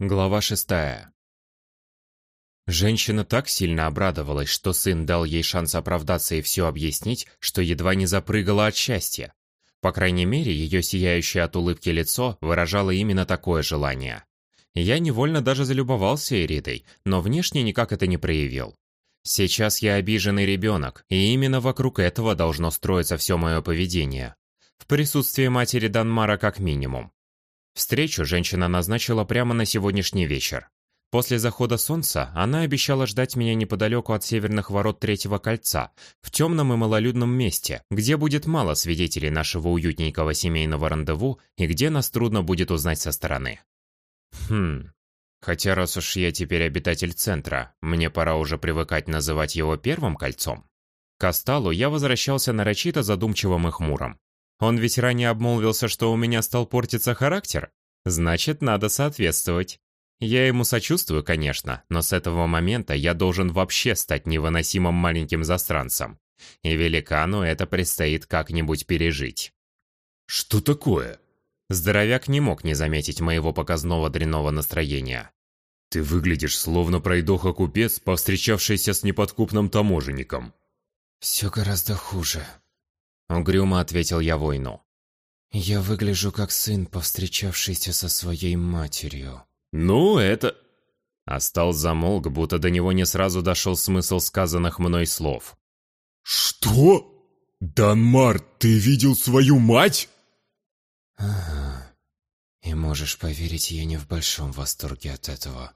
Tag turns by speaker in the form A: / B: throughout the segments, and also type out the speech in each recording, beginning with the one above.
A: Глава шестая. Женщина так сильно обрадовалась, что сын дал ей шанс оправдаться и все объяснить, что едва не запрыгала от счастья. По крайней мере, ее сияющее от улыбки лицо выражало именно такое желание. Я невольно даже залюбовался Эридой, но внешне никак это не проявил. Сейчас я обиженный ребенок, и именно вокруг этого должно строиться все мое поведение. В присутствии матери Данмара как минимум. Встречу женщина назначила прямо на сегодняшний вечер. После захода солнца она обещала ждать меня неподалеку от северных ворот Третьего кольца, в темном и малолюдном месте, где будет мало свидетелей нашего уютненького семейного рандеву и где нас трудно будет узнать со стороны. Хм, хотя раз уж я теперь обитатель центра, мне пора уже привыкать называть его Первым кольцом. К Асталу я возвращался нарочито задумчивым и хмурым. Он ведь ранее обмолвился, что у меня стал портиться характер. Значит, надо соответствовать. Я ему сочувствую, конечно, но с этого момента я должен вообще стать невыносимым маленьким застранцем. И великану это предстоит как-нибудь пережить.
B: «Что такое?»
A: Здоровяк не мог не заметить моего показного дрянного настроения.
B: «Ты выглядишь словно пройдоха-купец, повстречавшийся с неподкупным таможенником».
C: «Все гораздо хуже»,
A: Угрюмо ответил я воину.
C: «Я выгляжу как сын, повстречавшийся со своей матерью».
B: «Ну, это...»
A: Остал замолк, будто до него не сразу дошел смысл сказанных мной слов.
B: «Что? Данмар, ты видел свою мать?»
C: «Ага. И можешь поверить, я не в большом восторге от этого».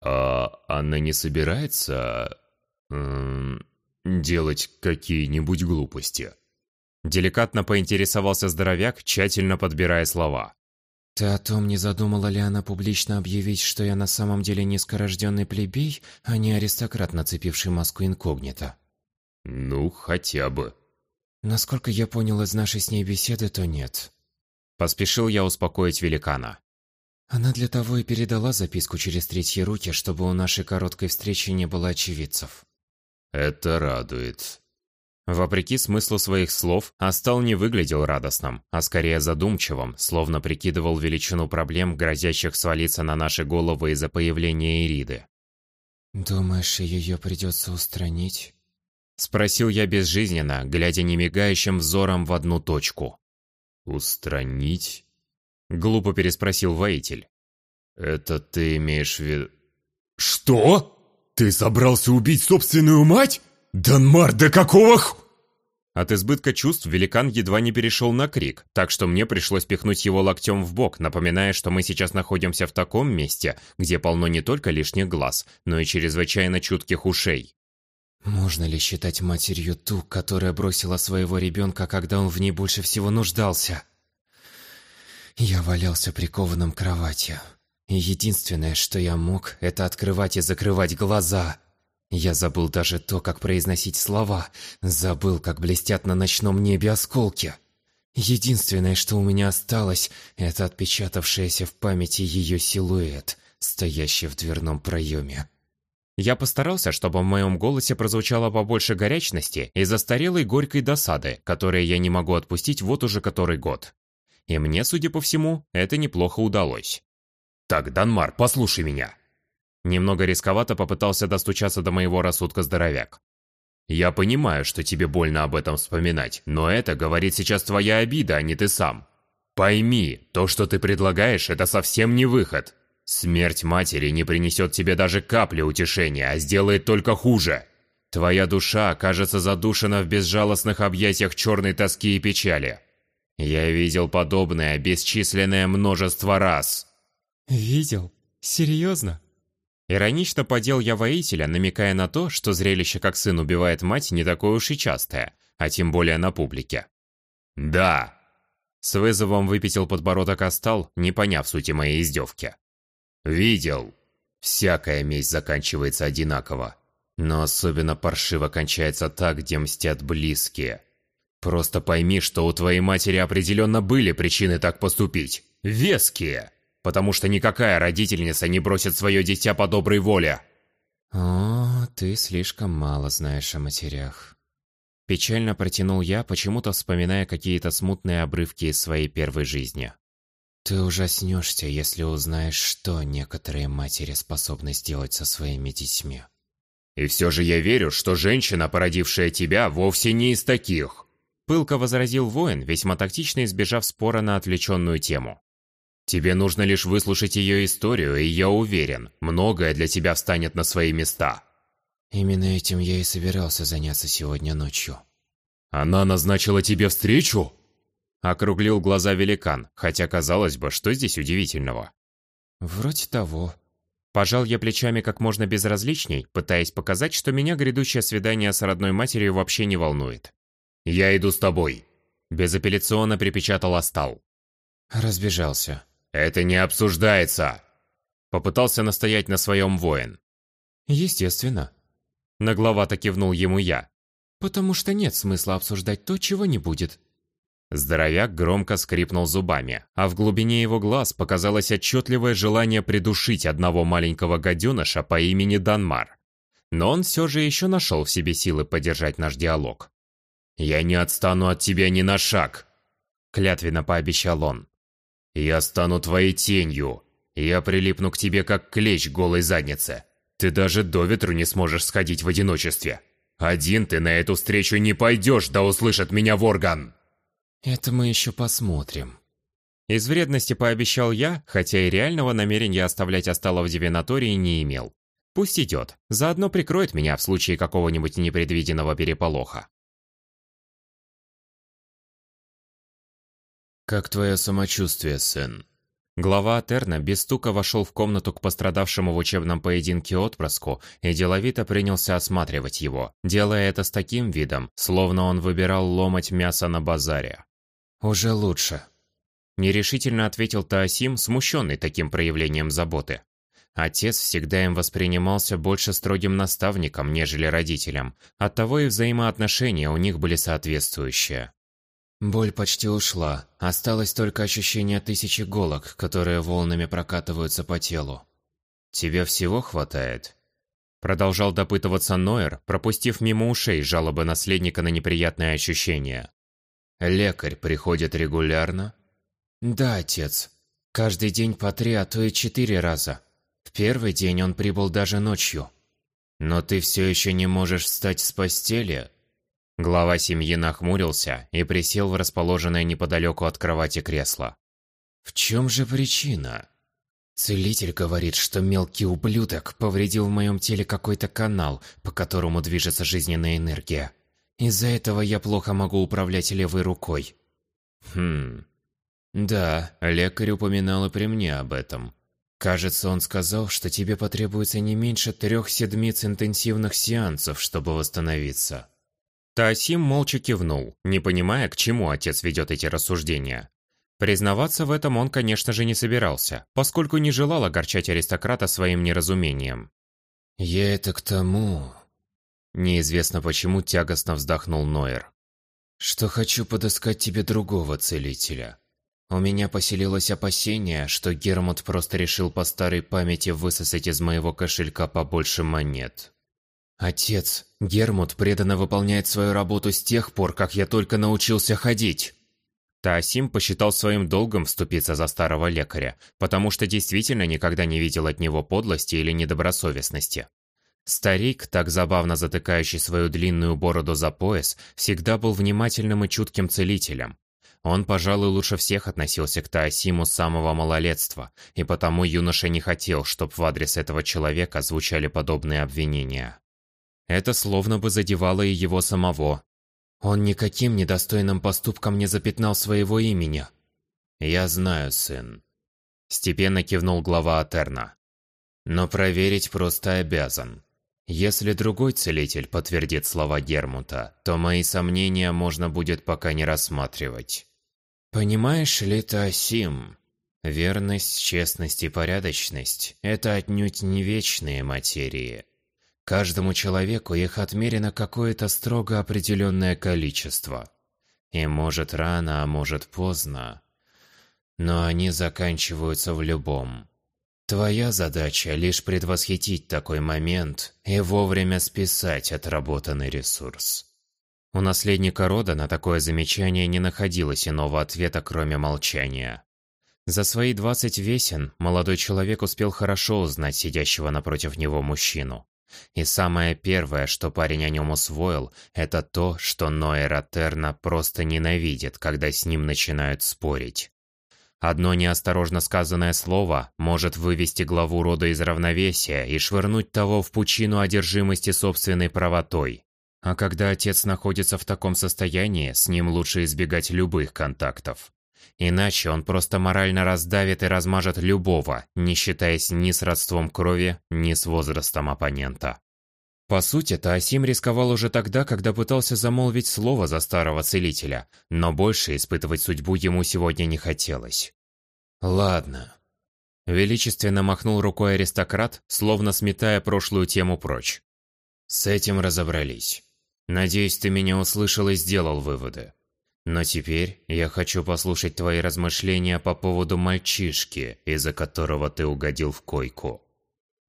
B: «А она не собирается... делать какие-нибудь глупости?»
A: Деликатно поинтересовался здоровяк, тщательно подбирая слова.
C: «Ты о том, не задумала ли она публично объявить, что я на самом деле низкорожденный плебей, а не аристократ, нацепивший маску инкогнито?»
B: «Ну, хотя бы».
C: «Насколько я понял из нашей с ней беседы, то нет».
A: Поспешил я успокоить великана.
C: Она для того и передала записку через третьи руки, чтобы у нашей короткой встречи не было очевидцев.
B: «Это радует»,
A: Вопреки смыслу своих слов, Астал не выглядел радостным, а скорее задумчивым, словно прикидывал величину проблем, грозящих свалиться на наши головы из-за появления Ириды.
C: «Думаешь, ее придется устранить?»
A: Спросил я безжизненно, глядя немигающим взором в одну точку.
B: «Устранить?»
A: Глупо переспросил воитель.
B: «Это ты имеешь в виду...» «Что? Ты собрался убить собственную мать?» «Данмар, да какого х...»
A: От избытка чувств великан едва не перешел на крик, так что мне пришлось пихнуть его локтем в бок, напоминая, что мы сейчас находимся в таком месте, где полно не только лишних глаз, но и чрезвычайно чутких ушей.
C: Можно ли считать матерью ту, которая бросила своего ребенка, когда он в ней больше всего нуждался? Я валялся прикованным к кровати. И единственное, что я мог, это открывать и закрывать глаза. Я забыл даже то, как произносить слова, забыл, как блестят на ночном небе осколки. Единственное, что у меня осталось, это отпечатавшаяся в памяти ее силуэт, стоящий в дверном проеме.
A: Я постарался, чтобы в моем голосе прозвучало побольше горячности и застарелой горькой досады, которые я не могу отпустить вот уже который год. И мне, судя по всему, это неплохо удалось.
B: «Так, Данмар, послушай меня.
A: Немного рисковато попытался достучаться до моего рассудка здоровяк.
B: «Я понимаю, что тебе больно об этом вспоминать, но это говорит сейчас твоя обида, а не ты сам. Пойми, то, что ты предлагаешь, это совсем не выход. Смерть матери не принесет тебе даже капли утешения, а сделает только хуже. Твоя душа окажется задушена в безжалостных объятиях черной тоски и печали. Я видел подобное бесчисленное множество раз».
C: «Видел? Серьезно?»
A: Иронично подел я воителя, намекая на то, что зрелище, как сын убивает мать, не такое уж и частое, а тем более на публике.
B: «Да!»
A: С вызовом выпятил подбородок Астал, не поняв сути моей издевки.
B: «Видел. Всякая месть заканчивается одинаково. Но особенно паршиво кончается так, где мстят близкие. Просто пойми, что у твоей матери определенно были причины так поступить. Веские!» Потому что никакая родительница не бросит свое дитя по доброй воле.
C: О, ты слишком мало знаешь о матерях.
A: Печально протянул я, почему-то вспоминая какие-то смутные обрывки из своей первой жизни.
C: Ты ужаснешься, если узнаешь, что некоторые матери способны сделать со своими детьми.
B: И все же я верю, что женщина, породившая тебя, вовсе не из таких.
A: Пылко возразил воин, весьма тактично избежав спора на отвлеченную тему.
B: Тебе нужно лишь выслушать ее историю, и я уверен, многое для тебя встанет на свои места.
C: Именно этим я и собирался заняться сегодня ночью.
B: Она назначила тебе встречу?
A: Округлил глаза великан, хотя казалось бы, что здесь удивительного.
C: Вроде того.
A: Пожал я плечами как можно безразличней, пытаясь показать, что меня грядущее свидание с родной матерью вообще не волнует.
B: «Я иду с тобой», –
A: безапелляционно припечатал Астал.
C: Разбежался.
B: «Это не обсуждается!»
A: Попытался настоять на своем воин.
C: «Естественно».
A: Нагловато кивнул ему я.
C: «Потому что нет смысла обсуждать то, чего не будет».
A: Здоровяк громко скрипнул зубами, а в глубине его глаз показалось отчетливое желание придушить одного маленького гаденыша по имени Данмар. Но он все же еще нашел в себе силы поддержать наш диалог.
B: «Я не отстану от тебя ни на шаг!»
A: Клятвенно пообещал он.
B: «Я стану твоей тенью. Я прилипну к тебе, как клещ голой заднице. Ты даже до ветру не сможешь сходить в одиночестве. Один ты на эту встречу не пойдешь, да услышат меня Ворган!»
C: Это мы еще посмотрим.
A: Из вредности пообещал я, хотя и реального намерения оставлять Остала в дивинатории не имел. Пусть идет, заодно прикроет меня в случае какого-нибудь непредвиденного переполоха.
B: «Как твое самочувствие, сын?»
A: Глава Атерна без стука вошел в комнату к пострадавшему в учебном поединке отпрыску и деловито принялся осматривать его, делая это с таким видом, словно он выбирал ломать мясо на базаре.
C: «Уже лучше», –
A: нерешительно ответил Таосим, смущенный таким проявлением заботы. Отец всегда им воспринимался больше строгим наставником, нежели родителем, оттого и взаимоотношения у них были соответствующие.
C: Боль почти ушла, осталось только ощущение тысячи иголок, которые волнами прокатываются по телу.
A: «Тебе всего хватает?» Продолжал допытываться Ноэр, пропустив мимо ушей жалобы наследника на неприятные ощущения.
B: Лекарь приходит регулярно?
C: Да, отец. Каждый день по три, а то и четыре раза. В первый день он прибыл даже ночью.
B: Но ты все еще не можешь встать с постели?
A: Глава семьи нахмурился и присел в расположенное неподалеку от кровати кресло.
C: В чем же причина? Целитель говорит, что мелкий ублюдок повредил в моем теле какой-то канал, по которому движется жизненная энергия. Из-за этого я плохо могу управлять левой рукой.
B: Хм. Да, лекарь упоминал и при мне об этом.
C: Кажется, он сказал, что тебе потребуется не меньше трех седмиц интенсивных сеансов, чтобы восстановиться.
A: Таосим молча кивнул, не понимая, к чему отец ведет эти рассуждения. Признаваться в этом он, конечно же, не собирался, поскольку не желал огорчать аристократа своим неразумением.
C: «Я это к тому,
A: Неизвестно почему тягостно вздохнул Ноер.
C: «Что хочу подыскать тебе другого целителя. У меня поселилось опасение, что Гермут просто решил по старой памяти высосать из моего кошелька побольше монет. Отец, Гермут преданно выполняет свою работу с тех пор, как я только научился ходить».
A: Таосим посчитал своим долгом вступиться за старого лекаря, потому что действительно никогда не видел от него подлости или недобросовестности. Старик, так забавно затыкающий свою длинную бороду за пояс, всегда был внимательным и чутким целителем. Он, пожалуй, лучше всех относился к Таосиму с самого малолетства, и потому юноша не хотел, чтобы в адрес этого человека звучали подобные обвинения. Это словно бы задевало и его самого.
C: Он никаким недостойным поступком не запятнал своего имени.
B: «Я знаю, сын», –
A: степенно кивнул глава Атерна.
B: «Но проверить просто обязан. Если другой целитель подтвердит слова Гермута, то мои сомнения можно будет пока не рассматривать.
C: Понимаешь ли, Тасим, верность, честность и порядочность – это отнюдь не вечные материи. Каждому человеку их отмерено какое-то строго определенное количество. И может рано, а может поздно. Но они заканчиваются в любом. Твоя задача лишь предвосхитить такой момент и вовремя списать отработанный ресурс.
A: У наследника рода на такое замечание не находилось иного ответа, кроме молчания. За свои двадцать весен молодой человек успел хорошо узнать сидящего напротив него мужчину. И самое первое, что парень о нем усвоил, это то, что Ноэра Терна просто ненавидит, когда с ним начинают спорить. Одно неосторожно сказанное слово может вывести главу рода из равновесия и швырнуть того в пучину одержимости собственной правотой. А когда отец находится в таком состоянии, с ним лучше избегать любых контактов. Иначе он просто морально раздавит и размажет любого, не считаясь ни с родством крови, ни с возрастом оппонента. По сути, Таосим рисковал уже тогда, когда пытался замолвить слово за старого целителя, но больше испытывать судьбу ему сегодня не хотелось. «Ладно». Величественно махнул рукой аристократ, словно сметая прошлую тему прочь. «С этим разобрались. Надеюсь, ты меня услышал и сделал выводы. Но теперь я хочу послушать твои размышления по поводу мальчишки, из-за которого ты угодил в койку».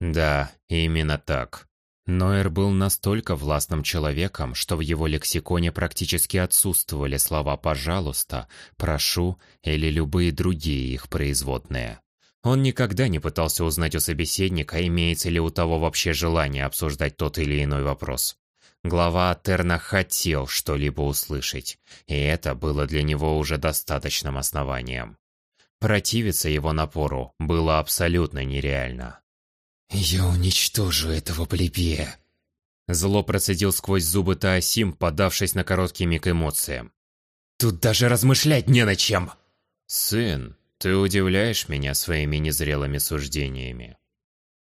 A: Да, именно так. Ноэр был настолько властным человеком, что в его лексиконе практически отсутствовали слова «пожалуйста», «прошу» или любые другие их производные. Он никогда не пытался узнать у собеседника, имеется ли у того вообще желание обсуждать тот или иной вопрос. Глава Атерна хотел что-либо услышать, и это было для него уже достаточным основанием. Противиться его напору было абсолютно нереально.
C: «Я уничтожу этого плебея!»
A: Зло процедил сквозь зубы Таосим, подавшись на короткий миг эмоциям. «Тут даже размышлять не на чем!» «Сын, ты удивляешь меня своими незрелыми суждениями».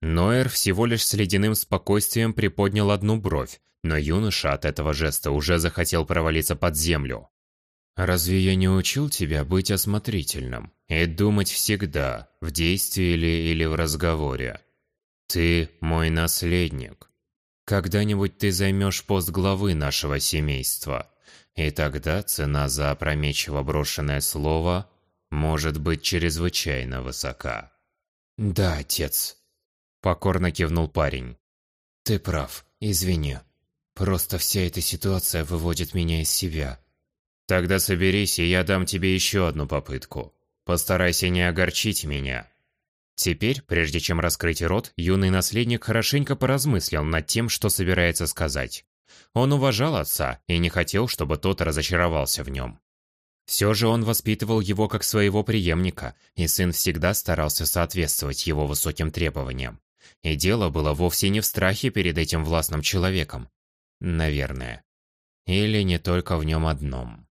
A: Ноэр всего лишь с ледяным спокойствием приподнял одну бровь, но юноша от этого жеста уже захотел провалиться под землю. «Разве я не учил тебя быть осмотрительным и думать всегда, в действии ли или в разговоре?» Ты мой наследник. Когда-нибудь ты займешь пост главы нашего семейства, и тогда цена за опрометчиво брошенное слово может быть чрезвычайно высока.
C: Да, отец.
A: Покорно кивнул парень.
C: Ты прав, извини. Просто вся эта ситуация выводит меня из себя.
A: Тогда соберись, и я дам тебе еще одну попытку. Постарайся не огорчить меня. Теперь, прежде чем раскрыть рот, юный наследник хорошенько поразмыслил над тем, что собирается сказать. Он уважал отца и не хотел, чтобы тот разочаровался в нем. Все же он воспитывал его как своего преемника, и сын всегда старался соответствовать его высоким требованиям. И дело было вовсе не в страхе перед этим властным человеком. Наверное. Или не только в нем одном.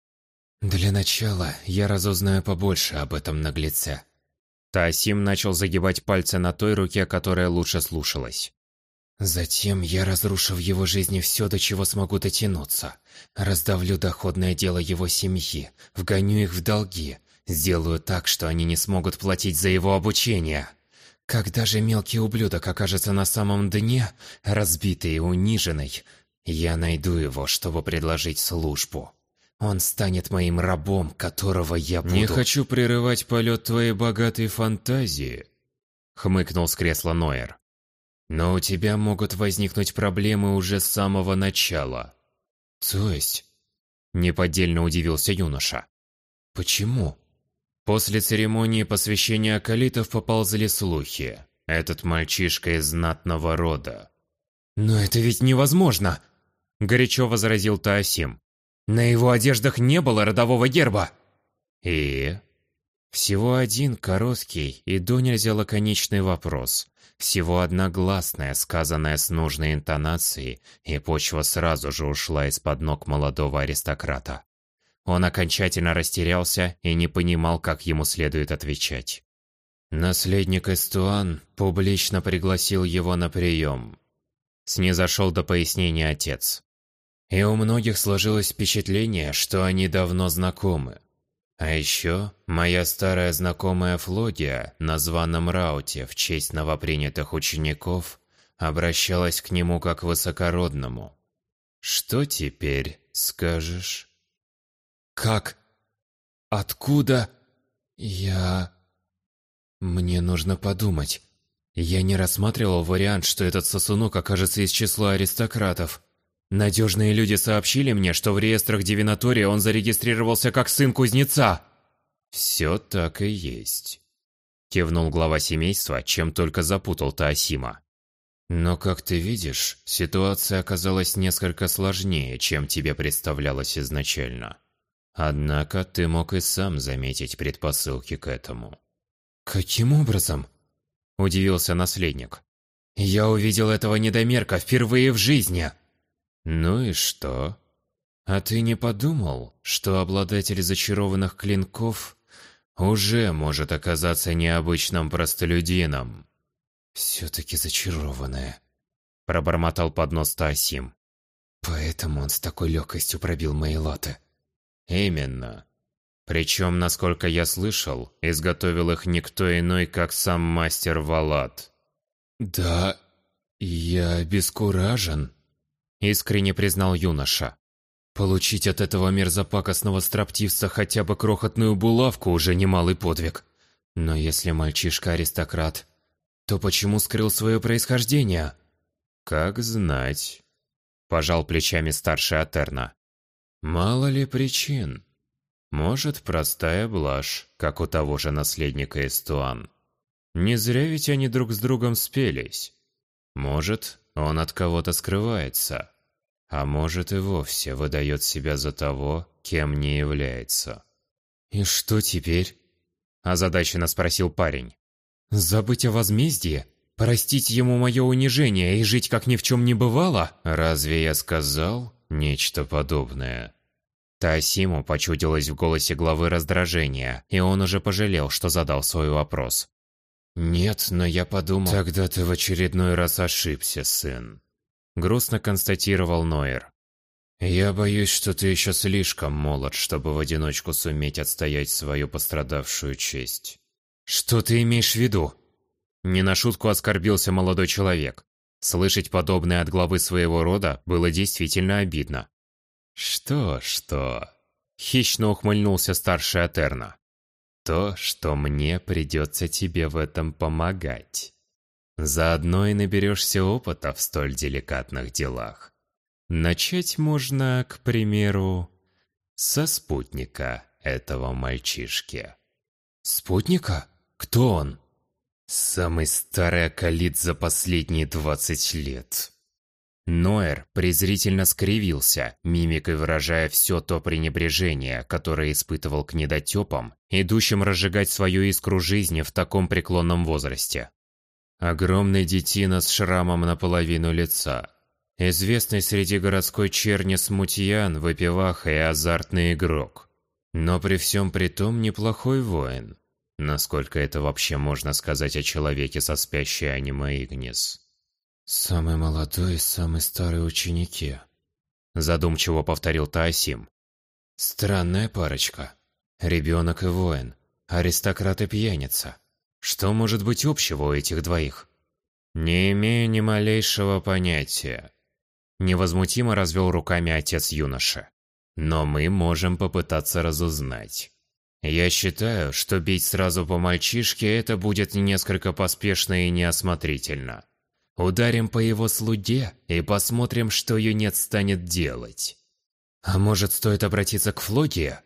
C: «Для начала я разузнаю побольше об этом наглеце»,
A: Таосим начал загибать пальцы на той руке, которая лучше слушалась.
C: Затем я разрушу в его жизни все, до чего смогу дотянуться. Раздавлю доходное дело его семьи, вгоню их в долги, сделаю так, что они не смогут платить за его обучение. Когда же мелкий ублюдок окажется на самом дне, разбитый и униженный, я найду его, чтобы предложить службу. Он станет моим рабом, которого я буду...
A: «Не хочу прерывать полет твоей богатой фантазии», — хмыкнул с кресла Ноэр. «Но у тебя могут возникнуть проблемы уже с самого начала».
C: «То есть?»
A: — неподдельно удивился юноша.
C: «Почему?»
A: После церемонии посвящения акалитов поползли слухи. Этот мальчишка из знатного рода.
C: «Но это ведь невозможно!»
A: — горячо возразил Таосим.
C: На его одеждах не было родового герба.
A: И? Всего один короткий и до нельзя лаконичный вопрос. Всего одна гласная, сказанная с нужной интонацией, и почва сразу же ушла из-под ног молодого аристократа. Он окончательно растерялся и не понимал, как ему следует отвечать. Наследник Эстуан публично пригласил его на прием. Снизошел до пояснения отец. И у многих сложилось впечатление, что они давно знакомы. А еще моя старая знакомая Флодия на званом рауте в честь новопринятых учеников обращалась к нему как высокородному. Что теперь скажешь?
C: Как? Откуда? Я... Мне нужно подумать. Я не рассматривал вариант, что этот сосунок окажется из числа аристократов. Надежные люди сообщили мне, что в реестрах Дивинатория он зарегистрировался как сын кузнеца.
A: Все так и есть. Кивнул глава семейства, чем только запутал Таосима. Но, как ты видишь, ситуация оказалась несколько сложнее, чем тебе представлялось изначально. Однако ты мог и сам заметить предпосылки к этому.
C: «Каким образом?» – удивился наследник. «Я увидел этого недомерка впервые в жизни!»
A: «Ну и что? А ты не подумал, что обладатель зачарованных клинков уже может оказаться необычным простолюдином?»
C: «Все-таки зачарованная», –
A: пробормотал под нос Таосим.
C: «Поэтому он с такой легкостью пробил мои лоты».
A: «Именно. Причем, насколько я слышал, изготовил их никто иной, как сам мастер Валат».
C: «Да, я обескуражен», – искренне признал юноша. «Получить от этого мерзопакостного строптивца хотя бы крохотную булавку уже немалый подвиг. Но если мальчишка аристократ, то почему скрыл свое происхождение?»
A: «Как знать», – пожал плечами старший Атерна. «Мало ли причин. Может, простая блажь, как у того же наследника Эстуан. Не зря ведь они друг с другом спелись. Может, он от кого-то скрывается, а может и вовсе выдает себя за того, кем не является».
C: «И что теперь?» – озадаченно спросил парень.
A: Забыть о возмездии? Простить ему мое унижение и жить, как ни в чем не бывало? Разве я сказал нечто подобное? Таосиму почудилось в голосе главы раздражение, и он уже пожалел, что задал свой вопрос. «Нет, но я подумал...» «Тогда ты в очередной раз ошибся, сын», — грустно констатировал Нойер. «Я боюсь, что ты еще слишком молод, чтобы в одиночку суметь отстоять свою пострадавшую честь». «Что ты имеешь в виду?» Не на шутку оскорбился молодой человек. Слышать подобное от главы своего рода было действительно обидно. «Что, что?» Хищно ухмыльнулся старший Атерна. «То, что мне придется тебе в этом помогать. Заодно и наберешься опыта в столь деликатных делах. Начать можно, к примеру, со спутника этого мальчишки».
C: «Спутника?» Кто он?
A: Самый старый акалит за последние двадцать лет. Ноэр презрительно скривился, мимикой выражая все то пренебрежение, которое испытывал к недотепам, идущим разжигать свою искру жизни в таком преклонном возрасте. Огромный детина с шрамом наполовину лица. Известный среди городской черни смутьян, выпиваха и азартный игрок. Но при всем при том неплохой воин. Насколько это вообще можно сказать о человеке со спящей аниме Игнис?
C: «Самый молодой и самый старый ученики», –
A: задумчиво повторил Таосим.
C: «Странная парочка. Ребенок и воин, аристократ и пьяница. Что может быть общего у этих двоих?»
A: «Не имею ни малейшего понятия», – невозмутимо развел руками отец юноши. «Но мы можем попытаться разузнать». Я считаю, что бить сразу по мальчишке это будет несколько поспешно и неосмотрительно. Ударим по его слуге и посмотрим, что юнец станет делать.
C: А может, стоит обратиться к Флогии?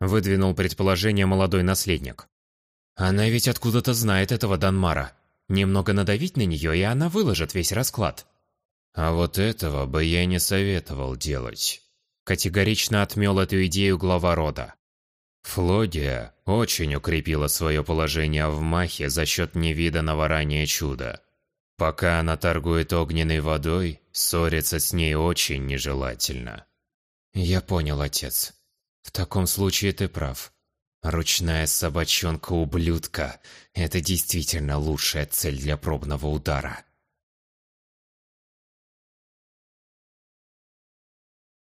C: Выдвинул предположение молодой наследник. Она ведь откуда-то знает этого Данмара. Немного надавить на нее, и она выложит весь расклад.
A: А вот этого бы я не советовал делать. Категорично отмел эту идею глава рода. Флодия очень укрепила свое положение в Махе за счет невиданного ранее чуда. Пока она торгует огненной водой, ссориться с ней очень нежелательно.
C: Я понял, отец. В таком случае ты прав. Ручная собачонка-ублюдка – это действительно лучшая цель для пробного удара.